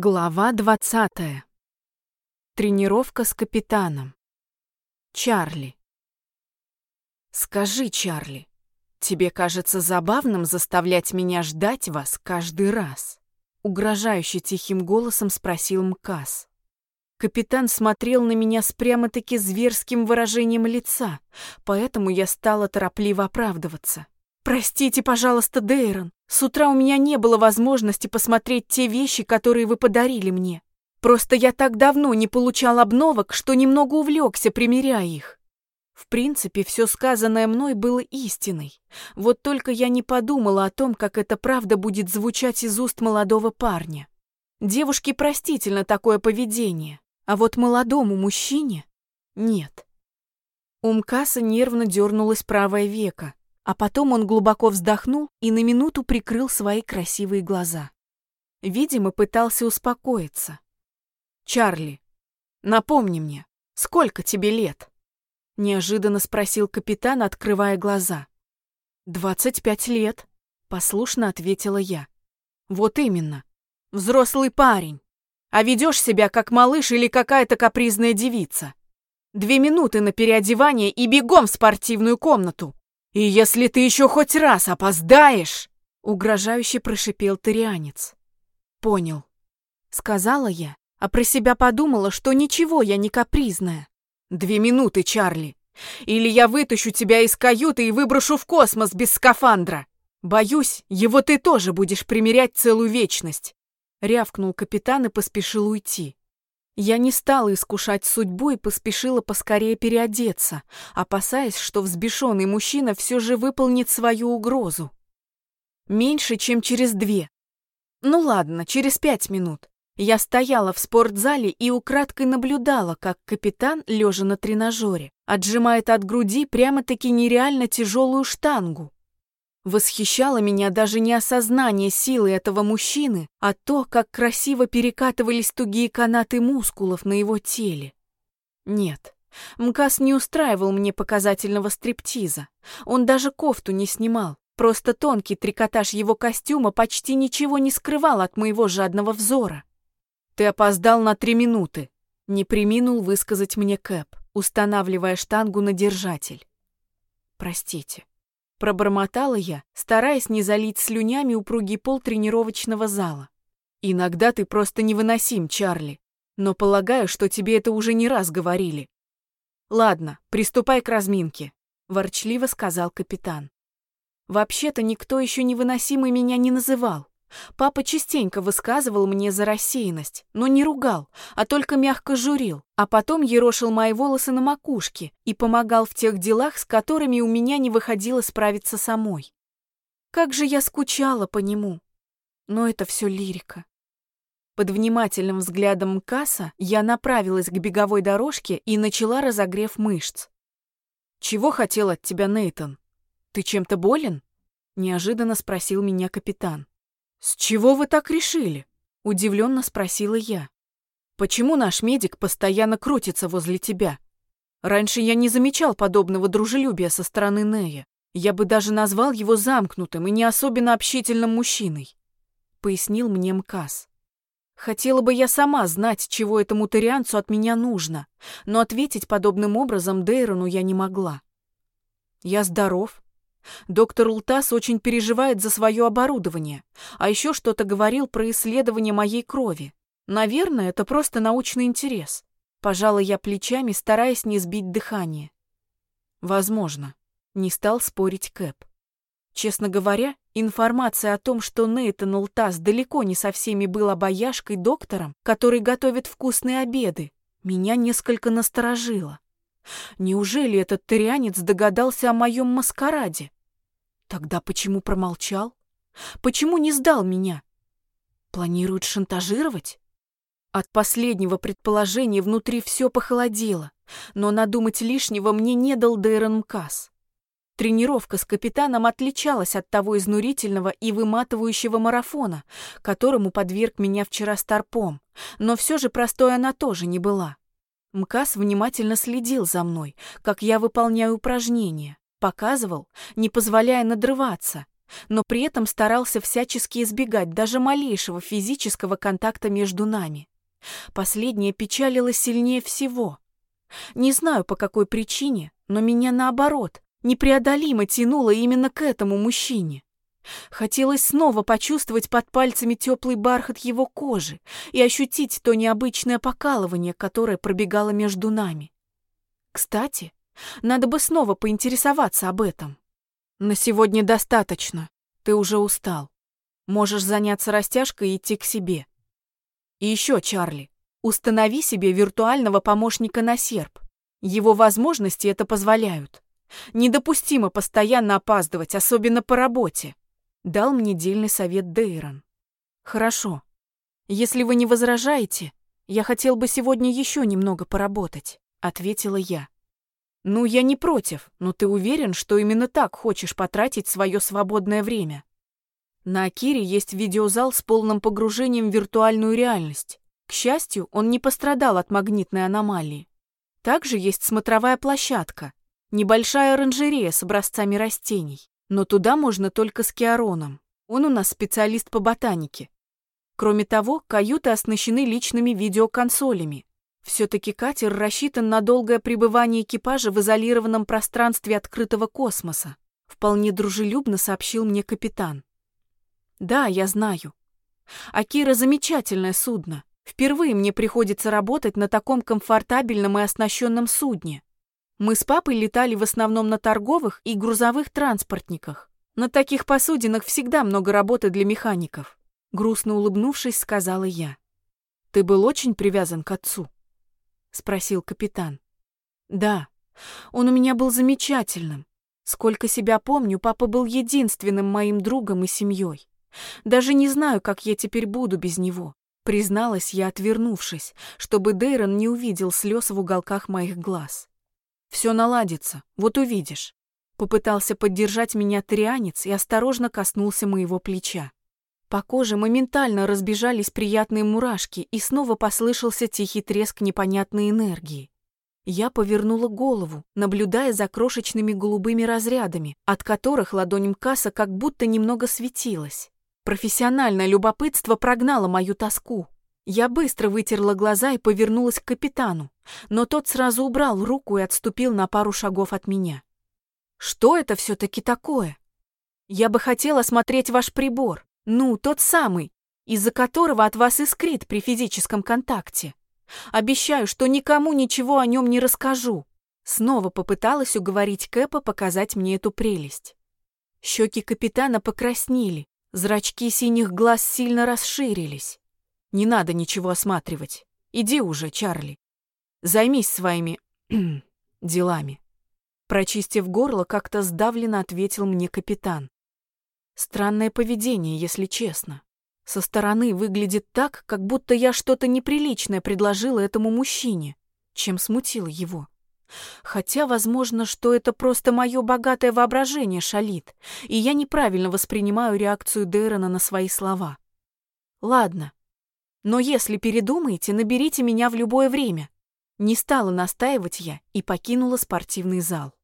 Глава двадцатая. Тренировка с капитаном. Чарли. Скажи, Чарли, тебе кажется забавным заставлять меня ждать вас каждый раз? Угрожающе тихим голосом спросил Мкас. Капитан смотрел на меня с прямо-таки зверским выражением лица, поэтому я стала торопливо оправдываться. «Простите, пожалуйста, Дейрон. С утра у меня не было возможности посмотреть те вещи, которые вы подарили мне. Просто я так давно не получал обновок, что немного увлекся, примеряя их. В принципе, все сказанное мной было истиной. Вот только я не подумала о том, как эта правда будет звучать из уст молодого парня. Девушке простительно такое поведение, а вот молодому мужчине — нет. У Мкаса нервно дернулось правое веко, а потом он глубоко вздохнул и на минуту прикрыл свои красивые глаза. Видимо, пытался успокоиться. «Чарли, напомни мне, сколько тебе лет?» Неожиданно спросил капитан, открывая глаза. «Двадцать пять лет», — послушно ответила я. «Вот именно. Взрослый парень. А ведешь себя как малыш или какая-то капризная девица. Две минуты на переодевание и бегом в спортивную комнату. «И если ты еще хоть раз опоздаешь!» — угрожающе прошипел тырианец. «Понял», — сказала я, а про себя подумала, что ничего, я не капризная. «Две минуты, Чарли, или я вытащу тебя из каюты и выброшу в космос без скафандра. Боюсь, его ты тоже будешь примерять целую вечность», — рявкнул капитан и поспешил уйти. Я не стала искушать судьбу и поспешила поскорее переодеться, опасаясь, что взбешенный мужчина все же выполнит свою угрозу. Меньше, чем через две. Ну ладно, через пять минут. Я стояла в спортзале и украдкой наблюдала, как капитан, лежа на тренажере, отжимает от груди прямо-таки нереально тяжелую штангу. Восхищало меня даже не осознание силы этого мужчины, а то, как красиво перекатывались тугие канаты мускулов на его теле. Нет, МКАС не устраивал мне показательного стриптиза. Он даже кофту не снимал. Просто тонкий трикотаж его костюма почти ничего не скрывал от моего жадного взора. «Ты опоздал на три минуты», — не приминул высказать мне Кэп, устанавливая штангу на держатель. «Простите». Пробормотала я, стараясь не залить слюнями упругий пол тренировочного зала. «Иногда ты просто невыносим, Чарли, но полагаю, что тебе это уже не раз говорили». «Ладно, приступай к разминке», — ворчливо сказал капитан. «Вообще-то никто еще невыносимый меня не называл. Папа частенько высказывал мне за рассеянность, но не ругал, а только мягко журил, а потом ерошил мои волосы на макушке и помогал в тех делах, с которыми у меня не выходило справиться самой. Как же я скучала по нему. Но это все лирика. Под внимательным взглядом Касса я направилась к беговой дорожке и начала разогрев мышц. «Чего хотел от тебя Нейтон? Ты чем-то болен?» — неожиданно спросил меня капитан. «С чего вы так решили?» – удивленно спросила я. «Почему наш медик постоянно крутится возле тебя? Раньше я не замечал подобного дружелюбия со стороны Нея. Я бы даже назвал его замкнутым и не особенно общительным мужчиной», – пояснил мне Мкас. Хотела бы я сама знать, чего этому тарианцу от меня нужно, но ответить подобным образом Дейрону я не могла. «Я здоров», Доктор Ултас очень переживает за свое оборудование, а еще что-то говорил про исследование моей крови. Наверное, это просто научный интерес. Пожала я плечами, стараясь не сбить дыхание. Возможно. Не стал спорить Кэп. Честно говоря, информация о том, что Нейтан Ултас далеко не со всеми был обаяшкой доктором, который готовит вкусные обеды, меня несколько насторожила. Неужели этот тырянец догадался о моем маскараде? Тогда почему промолчал? Почему не сдал меня? Планирует шантажировать? От последнего предположения внутри все похолодело, но надумать лишнего мне не дал Дейрон Мкас. Тренировка с капитаном отличалась от того изнурительного и выматывающего марафона, которому подверг меня вчера Старпом, но все же простой она тоже не была. Мкас внимательно следил за мной, как я выполняю упражнения, показывал, не позволяя надрываться, но при этом старался всячески избегать даже малейшего физического контакта между нами. Последнее печалило сильнее всего. Не знаю, по какой причине, но меня наоборот, непреодолимо тянуло именно к этому мужчине. Хотелось снова почувствовать под пальцами теплый бархат его кожи и ощутить то необычное покалывание, которое пробегало между нами. Кстати, надо бы снова поинтересоваться об этом. На сегодня достаточно. Ты уже устал. Можешь заняться растяжкой и идти к себе. И еще, Чарли, установи себе виртуального помощника на серп. Его возможности это позволяют. Недопустимо постоянно опаздывать, особенно по работе. Дал мне дельный совет Дейрон. Хорошо. Если вы не возражаете, я хотел бы сегодня еще немного поработать, ответила я. Ну, я не против, но ты уверен, что именно так хочешь потратить свое свободное время? На Акире есть видеозал с полным погружением в виртуальную реальность. К счастью, он не пострадал от магнитной аномалии. Также есть смотровая площадка, небольшая оранжерея с образцами растений. Но туда можно только с Киароном. Он у нас специалист по ботанике. Кроме того, каюты оснащены личными видеоконсолями. Все-таки катер рассчитан на долгое пребывание экипажа в изолированном пространстве открытого космоса, вполне дружелюбно сообщил мне капитан. Да, я знаю. Акира замечательное судно. Впервые мне приходится работать на таком комфортабельном и оснащенном судне. Мы с папой летали в основном на торговых и грузовых транспортниках. На таких посудинах всегда много работы для механиков. Грустно улыбнувшись, сказала я. Ты был очень привязан к отцу? Спросил капитан. Да, он у меня был замечательным. Сколько себя помню, папа был единственным моим другом и семьей. Даже не знаю, как я теперь буду без него. Призналась я, отвернувшись, чтобы Дейрон не увидел слез в уголках моих глаз. Все наладится, вот увидишь. Попытался поддержать меня трианец и осторожно коснулся моего плеча. По коже моментально разбежались приятные мурашки, и снова послышался тихий треск непонятной энергии. Я повернула голову, наблюдая за крошечными голубыми разрядами, от которых ладонь Мкаса как будто немного светилась. Профессиональное любопытство прогнало мою тоску. Я быстро вытерла глаза и повернулась к капитану, но тот сразу убрал руку и отступил на пару шагов от меня. «Что это все-таки такое? Я бы хотела смотреть ваш прибор, ну, тот самый, из-за которого от вас искрит при физическом контакте. Обещаю, что никому ничего о нем не расскажу». Снова попыталась уговорить Кэпа показать мне эту прелесть. Щеки капитана покраснели, Зрачки синих глаз сильно расширились. Не надо ничего осматривать. Иди уже, Чарли. Займись своими делами. Прочистив горло, как-то сдавленно ответил мне капитан. Странное поведение, если честно. Со стороны выглядит так, как будто я что-то неприличное предложила этому мужчине, чем смутила его. Хотя, возможно, что это просто мое богатое воображение шалит, и я неправильно воспринимаю реакцию Дейрона на свои слова. Ладно. Но если передумаете, наберите меня в любое время. Не стала настаивать я и покинула спортивный зал.